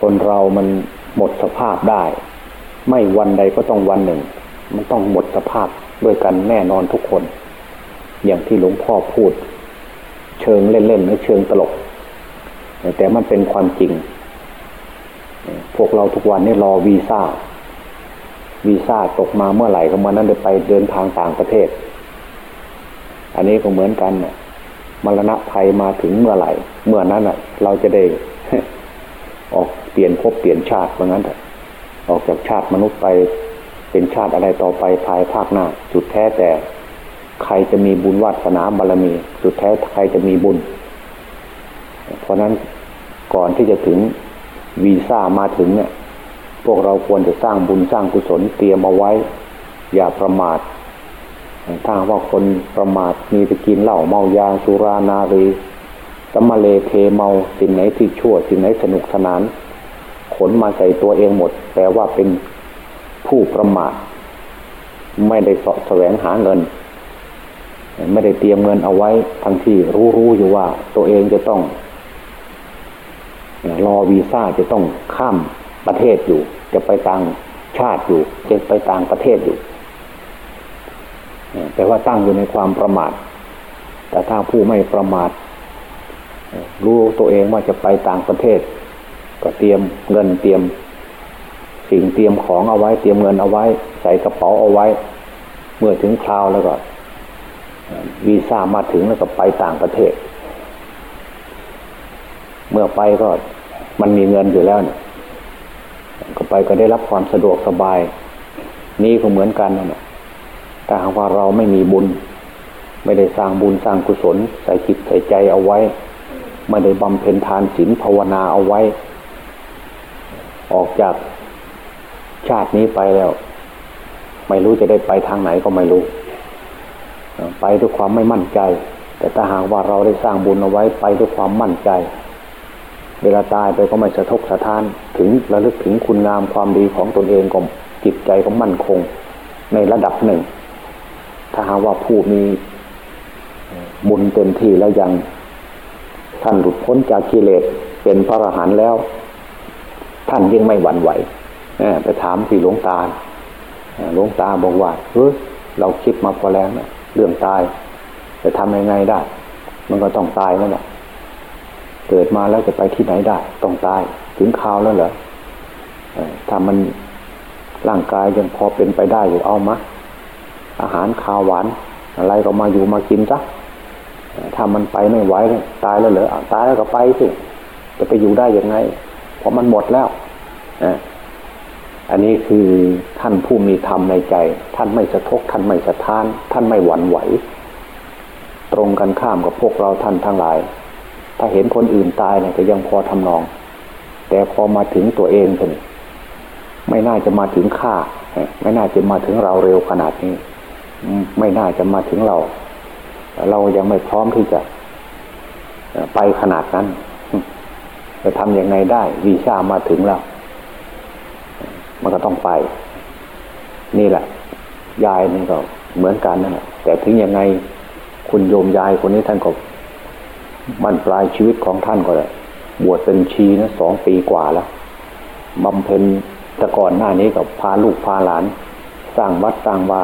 คนเรามันหมดสภาพได้ ไม่วันใดก็ต้องวันหนึ่ง มันต้องหมดสภาพด้วยกันแน่นอนทุกคน อย่างที่หลวงพ่อพูด เชิงเล่นๆหรือเชิงตลก แต่มันเป็นความจริง พวกเราทุกวันนี้รอวีซ่าวีซ่าตกมาเมื่อไหร่ก็มื่อนั้นจะไปเดินทางต่างประเทศ อันนี้ก็เหมือนกันน่ะมรณะภัยมาถึงเมื่อไหร่ เมื่อนั้นอะ เราจะได้ ออกเปลี่ยนภพเปลี่ยนชาติว่างั้นเถอะออกจากชาติมนุษย์ไปเป็นชาติอะไรต่อไปภายภาคหน้า สุดแท้แต่ใครจะมีบุญวาสนาบารมี สุดแท้ใครจะมีบุญ เพราะนั้นก่อนที่จะถึงวีซ่ามาถึงเนี่ย พวกเราควรจะสร้างบุญสร้างกุศลเตรียมเอาไว้ อย่าประมาทถ้าว่าคนประมาทมีไปกินเหล้าเมายาสุรานารี สมมาเลเทเมาสิ่งไหนที่ชั่วสิ่งไหนสนุกสนาน ขนมาใส่ตัวเองหมด แปลว่าเป็นผู้ประมาทไม่ได้สาะแสวงหาเงิน ไม่ได้เตรียมเงินเอาไว้ทั้งที่รู้รู้อยู่ว่า ตัวเองจะต้องรอวีซ่าจะต้องข้ามประเทศอยู่ จะไปต่างชาติอยู่ จะไปต่างประเทศอยู่แต่ว่าตั้งอยู่ในความประมาท แต่ถ้าผู้ไม่ประมาท รู้ตัวเองว่าจะไปต่างประเทศ ก็เตรียมเงินเตรียม สิ่งเตรียมของเอาไว้ เตรียมเงินเอาไว้ ใส่กระเป๋าเอาไว้ เมื่อถึงคราวแล้วก็วีซ่ามาถึงแล้วก็ไปต่างประเทศ เมื่อไปก็มันมีเงินอยู่แล้วเนี่ยก็ไปก็ได้รับความสะดวกสบาย นี่ก็เหมือนกันนะแต่หากว่าเราไม่มีบุญ ไม่ได้สร้างบุญสร้างกุศลใส่จิตใส่ใจเอาไว้ ไม่ได้บำเพ็ญทานศีลภาวนาเอาไว้ ออกจากชาตินี้ไปแล้ว ไม่รู้จะได้ไปทางไหนก็ไม่รู้ ไปด้วยความไม่มั่นใจ แต่ถ้าหากว่าเราได้สร้างบุญเอาไว้ไปด้วยความมั่นใจ เวลาตายไปก็ไม่สะทกสะท้านถึงระลึกถึงคุณงามความดีของตนเองก็จิตใจก็มั่นคง ในระดับหนึ่ง ถ้าหากว่าผู้มีบุญเต็มที่แล้วยัง ท่านหลุดพ้นจากกิเลสเป็นพระอรหันต์แล้ว ท่านยิ่งไม่หวั่นไหวไปถามที่หลวงตาหลวงตาบอกว่าเฮ้ยเราคิดมาพอแล้วนะเรื่องตาย จะทำยังไงได้ มันก็ต้องตายนั่นแหละเกิดมาแล้วจะไปที่ไหนได้ ต้องตาย ถึงคราวแล้วเหรอถ้ามันร่างกายยังพอเป็นไปได้อยู่เอามาอาหารข้าวหวาน อะไรก็มาอยู่มากินซะ ถ้ามันไปไม่ไหวตายแล้วเหรอตายแล้วก็ไปสิจะไปอยู่ได้ยังไง เพราะมันหมดแล้วอันนี้คือท่านผู้มีธรรมในใจ ท่านไม่สะทกท่านไม่สะท้าน ท่านไม่หวั่นไหว ตรงกันข้ามกับพวกเราท่านทั้งหลาย ถ้าเห็นคนอื่นตายเนี่ยก็ยังพอทำนอง แต่พอมาถึงตัวเองคนไม่น่าจะมาถึงข้าไม่น่าจะมาถึงเราเร็วขนาดนี้ ไม่น่าจะมาถึงเรา เรายังไม่พร้อมที่จะไปขนาดนั้น จะทำอยังไงได้วีซ่ามาถึงแล้ว มันก็ต้องไป นี่แหละ ยายนี่ก็เหมือนกันนั่นแหละแต่ถึงยังไงคุณโยมยายคนนี้ท่านก็มันปลายชีวิตของท่านก็เลยบวชเป็นชีนะสองปีกว่าแล้วบำเพ็ญแต่ก่อนหน้านี้กับพาลูกพาหลาน สร้างวัดสร้างวา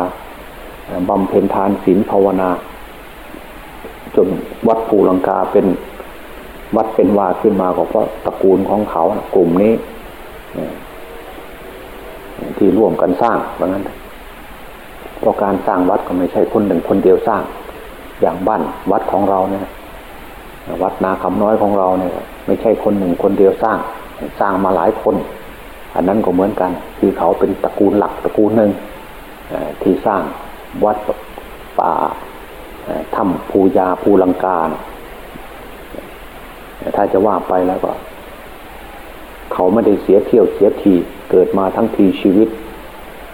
บำเพ็ญทานศีลภาวนา วัดภูลังกาเป็นวัดเป็นวาขึ้นมาก็เพราะตระกูลของเขากลุ่มนี้ที่ร่วมกันสร้างเพราะงั้นเพราะการสร้างวัดก็ไม่ใช่คนหนึ่งคนเดียวสร้าง อย่างบ้านวัดของเราเนี่ยวัดนาคำน้อยของเราเนี่ย ไม่ใช่คนหนึ่งคนเดียวสร้าง สร้างมาหลายคน อันนั้นก็เหมือนกัน คือเขาเป็นตระกูลหลักตระกูลหนึ่งที่สร้างวัดป่า ถ้ำภูยาภูลังกา ถ้าจะว่าไปแล้วก็ เขาไม่ได้เสียเที่ยวเสียทีเกิดมาทั้งทีชีวิต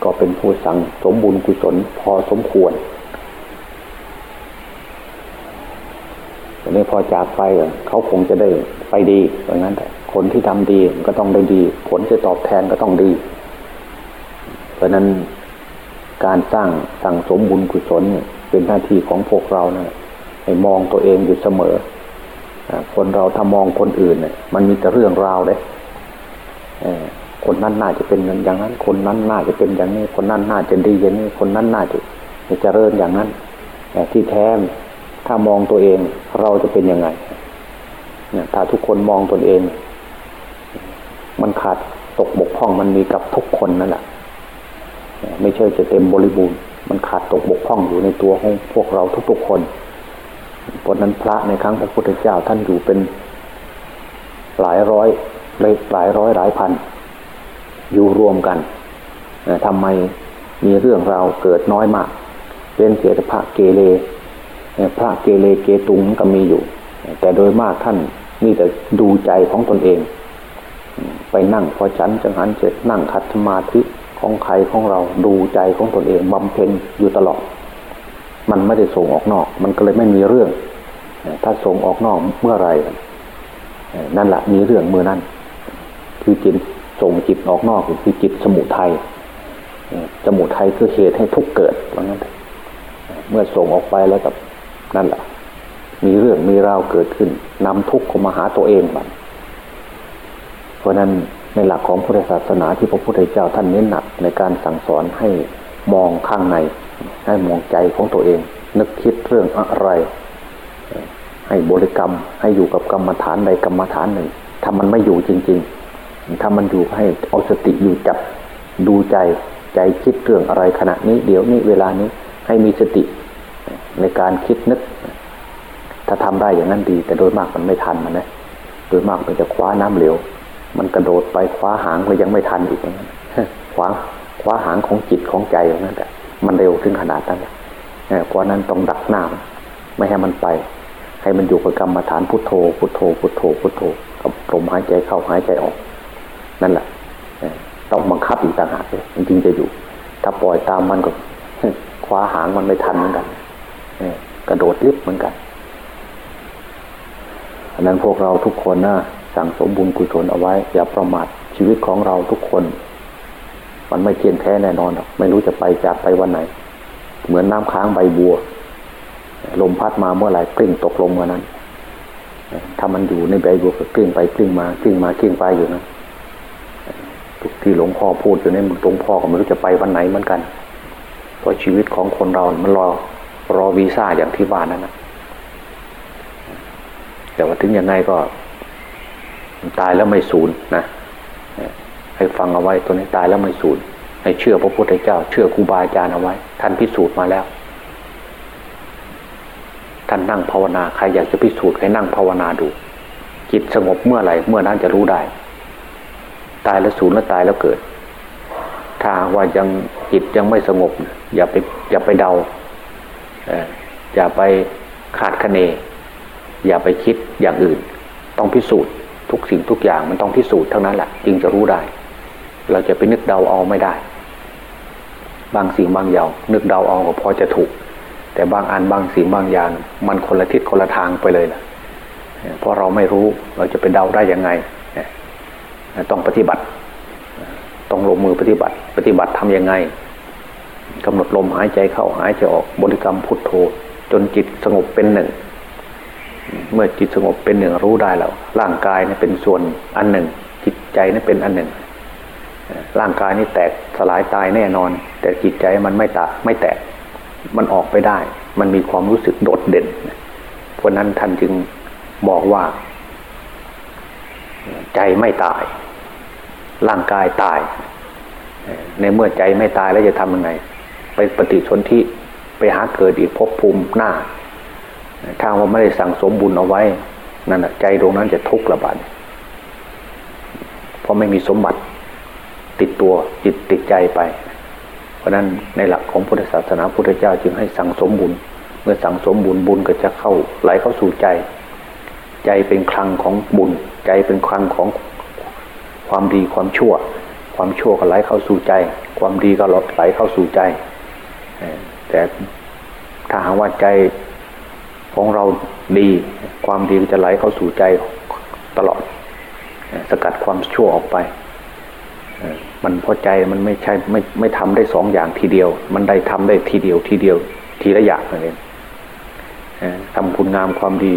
ก็เป็นผู้สั่งสมบุญกุศลพอสมควรต่นี้พอจากไปเขาคงจะได้ไปดีเพราะงั้นคนที่ทำดีก็ต้องได้ดี ผลจะตอบแทนก็ต้องดี เพราะนั้นการสร้างสั่งสมบุญกุศลเป็นหน้าที่ของพวกเรานะให้มองตัวเองอยู่เสมอ คนเราถ้ามองคนอื่นเนี่ยมันมีแต่เรื่องราวเลยคนนั้นน่าจะเป็นอย่างนั้น คนนั้นน่าจะเป็นอย่างนี้ คนนั้นน่าจะดีอย่างนี้ คนนั้นน่าจะจะเจริญอย่างนั้นแต่ที่แท้ถ้ามองตัวเองเราจะเป็นยังไงถ้าทุกคนมองตนเอง มันขาดตกบกพร่องมันมีกับทุกคนนั่นแหละไม่ใช่จะเต็มบริบูรณ์ มันขาดตกบกพร่องอยู่ในตัวของพวกเราทุกๆคนเพราะนั้นพระในครั้งพระพุทธเจ้าท่านอยู่เป็นหลายร้อยเลยหลายร้อยหลายพัน อยู่รวมกันทำไมมีเรื่องราวเกิดน้อยมาก เป็นเสียพระเกเรพระเกเรเกตุงก็มีอยู่ แต่โดยมากท่านมีแต่ดูใจของตนเอง ไปนั่งพอฉันจังหันเสร็จนั่งคัดสมาธิ ของใครของเราดูใจของตนเองบำเพ็ญอยู่ตลอด มันไม่ได้ส่งออกนอก มันก็เลยไม่มีเรื่อง ถ้าส่งออกนอกเมื่อไรนั่นแหละมีเรื่องเมื่อนั้น คือจิตส่งจิตออกนอกคือจิตสมุทัยสมุทัยคือเหตุให้ทุกเกิดเพราะนั้นเมื่อส่งออกไปแล้วกับนั่นแหละมีเรื่องมีราวเกิดขึ้นนำทุกข์เข้ามาหาตัวเองบัดเพราะนั้น ในหลักของพุทธศาสนาที่พระพุทธเจ้าท่านเน้นหนักในการสั่งสอนให้มองข้างใน ให้มองใจของตัวเอง นึกคิดเรื่องอะไร ให้บริกรรมให้อยู่กับกรรมฐานใดกรรมฐานหนึ่งถ้ามันไม่อยู่จริง ๆ ถ้ามันอยู่ให้เอาสติอยู่จับดูใจใจคิดเรื่องอะไรขณะนี้ เดี๋ยวนี้เวลานี้ให้มีสติในการคิดนึก ถ้าทำได้อย่างนั้นดี แต่โดยมากมันไม่ทันมันนะโดยมากมันจะคว้าน้ำเหลว มันกระโดดไปคว้าหางก็ยังไม่ทันอีกคว้าคว้าหางของจิตของใจอย่างนั้นแต่มันเร็วถึงขนาดนั้นเพราะนั้นต้องดักหน้าไม่ให้มันไป ให้มันอยู่กับกรรมฐานพุทโธพุทโธพุทโธพุทโธกับลมหายใจเข้าหายใจออก นั่นแหละต้องบังคับอีกต่างหากเลยจริงจะอยู่ ถ้าปล่อยตามมันก็คว้าหางมันไม่ทันเหมือนกันกระโดดลิบเหมือนกันอันนั้นพวกเราทุกคนนะ สั่งสมบุญกุศลเอาไว้ อย่าประมาทชีวิตของเราทุกคน มันไม่เที่ยงแท้แน่นอนหรอกไม่รู้จะไปจากไปวันไหน เหมือนน้ำค้างใบบัว ลมพัดมาเมื่อไหร่กลิ้งตกลงเมื่อนั้น ถ้ามันอยู่ในใบบัวก็กลิ้งไปกลิ้งมากลิ้งมากลิ้งไปอยู่นะที่หลวงพ่อพูดอยู่ในหลวงพ่อก็ไม่รู้จะไปวันไหนเหมือนกันเพราะชีวิตของคนเรา มันรอรอวีซ่าอย่างที่ว่านั่นนะแต่ว่าถึงยังไงก็ ตายแล้วไม่สูญนะให้ฟังเอาไว้ตัวนี้ตายแล้วไม่สูญให้เชื่อพระพุทธเจ้า เชื่อครูบาอาจารย์เอาไว้ ท่านพิสูจน์มาแล้ว ท่านนั่งภาวนาใครอยากจะพิสูจน์ให้นั่งภาวนาดู จิตสงบเมื่อไหร่เมื่อนั้นจะรู้ได้ ตายแล้วสูญแล้วตายแล้วเกิด ถ้าว่ายังจิตยังไม่สงบ อย่าไปอย่าไปเดาอย่าไปขาดคะเน อย่าไปคิดอย่างอื่น ต้องพิสูจน์ ทุกสิ่งทุกอย่างมันต้องพิสูจน์เท่านั้นแหละจึงจะรู้ได้ เราจะไปนึกเดาเอาไม่ได้ บางสิ่งบางอย่างนึกเดาเอาก็พอจะถูก แต่บางอันบางสิ่งบางอย่าง มันคนละทิศคนละทางไปเลยนะเพราะเราไม่รู้เราจะไปเดาได้ยังไงต้องปฏิบัติ ต้องลงมือปฏิบัติ ปฏิบัติทํำยังไงกำหนดลมหายใจเข้าหายใจออกบริกรรมพุทโธจนจิตสงบเป็นหนึ่ง เมื่อจิตสงบเป็นหนึ่งรู้ได้แล้ว ร่างกายนี่เป็นส่วนอันหนึ่ง จิตใจนี่เป็นอันหนึ่ง ร่างกายนี่แตกสลายตายแน่นอน แต่จิตใจมันไม่ตาไม่แตก มันออกไปได้ มันมีความรู้สึกโดดเด่นเพราะนั้นท่านจึงบอกว่า ใจไม่ตาย ร่างกายตาย ในเมื่อใจไม่ตายแล้วจะทำยังไง ไปปฏิสนธิไปหาเกิดอีกภพภูมิหน้า ถ้าว่าไม่ได้สั่งสมบุญเอาไว้นั่นใจตรงนั้นจะทุกข์ระบาดเพราะไม่มีสมบัติติดตัวจิตติดใจไป เพราะนั้นในหลักของพุทธศาสนาพุทธเจ้าจึงให้สั่งสมบุญ เมื่อสั่งสมบุญบุญก็จะเข้าไหลเข้าสู่ใจ ใจเป็นคลังของบุญ ใจเป็นคลังของความดีความชั่ว ความชั่วก็ไหลเข้าสู่ใจ ความดีก็หลดไหลเข้าสู่ใจ แต่ถ้าหากว่าใจ ของเราดีความดีจะไหลเข้าสู่ใจตลอด สกัดความชั่วออกไป มันพอใจมันไม่ใช่ไม่ไม่ทำได้สองอย่างทีเดียว มันได้ทำได้ทีเดียวทีเดียว ทีละอย่างนั่นเองทำคุณงามความดี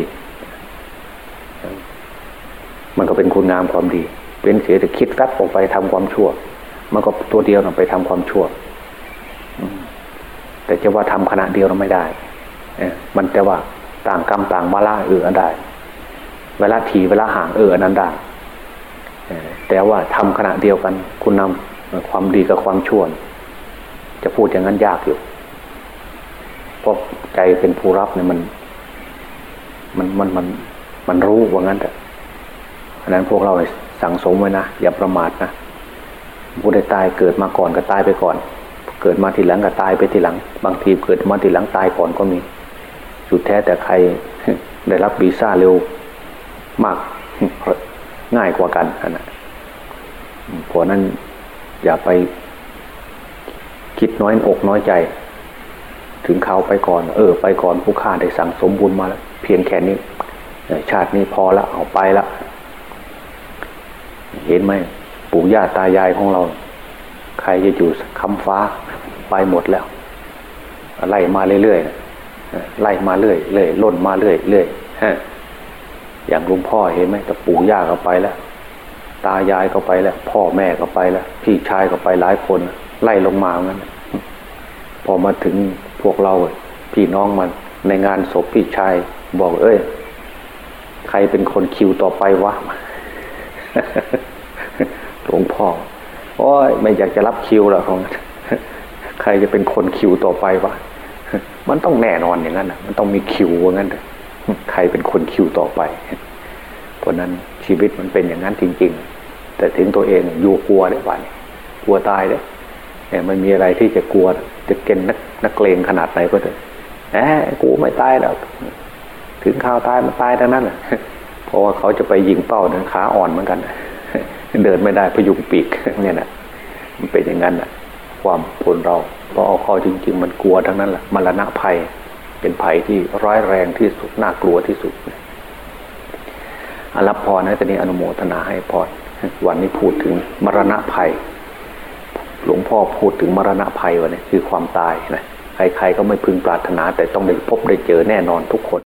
มันก็เป็นคุณงามความดี เป็นเสียแต่คิดแวบออกไปทำความชั่ว มันก็ตัวเดียวนะไปทำความชั่วแต่จะว่าทำขณะเดียวเราไม่ได้มันแต่ว่า ต่างกรรมต่างมาล่าเอออันได้เวลาถีเวลาห่างเอออันนั้นได้แต่ว่าทำขณะเดียวกัน คุณนำความดีกับความชั่วจะพูดอย่างนั้นยากอยู่เพราะใจเป็นผู้รับเนี่ยมัน มันมันมันมันรู้ว่างั้นแต่อันนั้นพวกเราสั่งสมไว้นะอย่าประมาทนะผู้ใดตายเกิดมาก่อนก็ตายไปก่อน เกิดมาทีหลังก็ตายไปทีหลัง บางทีเกิดมาทีหลังตายก่อนก็มี สุดแท้แต่ใครได้รับวีซ่าเร็วมากง่ายกว่ากันอันนะเพราะนั้นอย่าไปคิดน้อยอกน้อยใจ ถึงเขาไปก่อน เออ ไปก่อนผู้ฆ่าได้สั่งสมบุญมาแล้ว เพียงแค่นี้ชาตินี้พอละเอาไปละ เห็นไหมปู่ย่าตายายของเรา ใครจะอยู่คำฟ้าไปหมดแล้วไล่มาเรื่อยๆ ไล่มาเรื่อยเรื่อยล่นมาเรื่อยเรื่อยอย่างลุงพ่อเห็นไหมแต่ปู่ย่าก็ไปแล้ว ตายายก็ไปแล้ว พ่อแม่ก็ไปแล้ว พี่ชายก็ไปหลายคน ไล่ลงมางั้นพอมาถึงพวกเราพี่น้องมันในงานศพพี่ชายบอกเอ้ย ใครเป็นคนคิวต่อไปวะหลวงพ่อโอ้ยไม่อยากจะรับคิวหรอกของ ใครจะเป็นคนคิวต่อไปวะ มันต้องแน่นอนอย่างนั้นนะมันต้องมีคิวว่างนั้นเลยใครเป็นคนคิวต่อไป เพราะนั้นชีวิตมันเป็นอย่างนั้นจริง ๆ แต่ถึงตัวเองอยู่กลัวได้ป่ะเนี่ยกลัวตายเลยเนี่ยมันมีอะไรที่จะกลัว จะเก่งนักนักเลงขนาดไหนก็เถอะแหมกูไม่ตายหรอกถึงข่าวตายมันตายทั้งนั้นแหละเพราะว่าเขาจะไปยิงเป้าเดินขาอ่อนเหมือนกันเดินไม่ได้พยุงปีกเนี่ยนะมันเป็นอย่างนั้นนะความผลเรา พราะเอาข้อจริง ๆ มันกลัวทั้งนั้นแหละมรณะภัย เป็นภัยที่ร้ายแรงที่สุดน่ากลัวที่สุดอรับพรนะตอนนี้อนุโมทนาให้พรวันนี้พูดถึงมรณะภัย หลวงพ่อพูดถึงมรณะภัยวันนี้คือความตายนะใครๆก็ไม่พึงปรารถนา แต่ต้องได้พบได้เจอแน่นอนทุกคน